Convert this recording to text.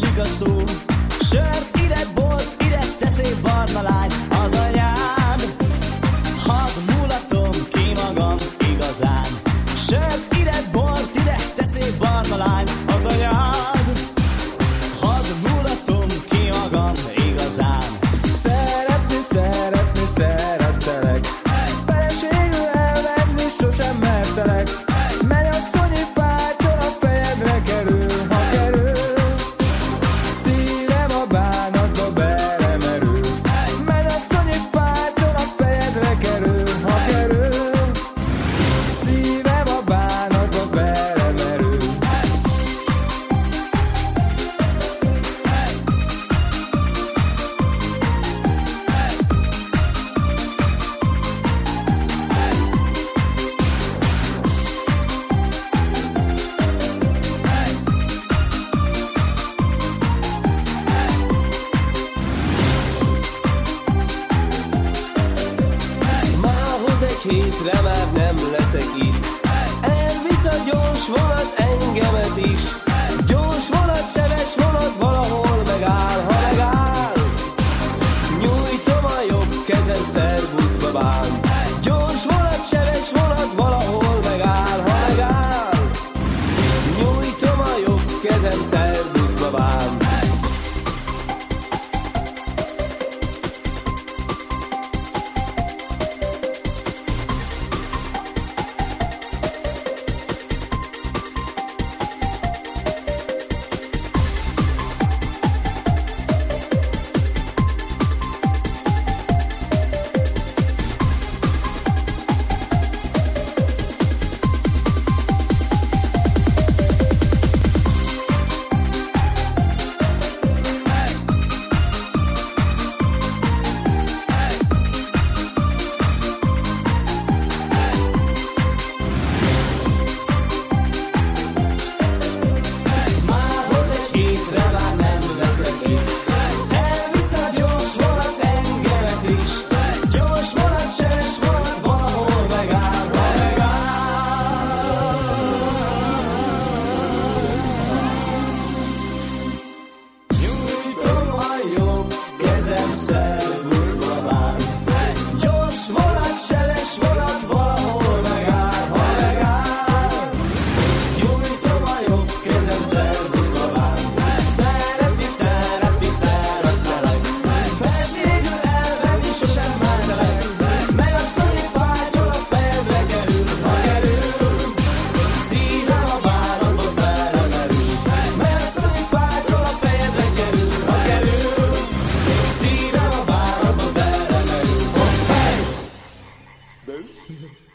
música so Share egy hétre már nem leszek itt. Elvisz a gyors vonat engemet is. Jesús.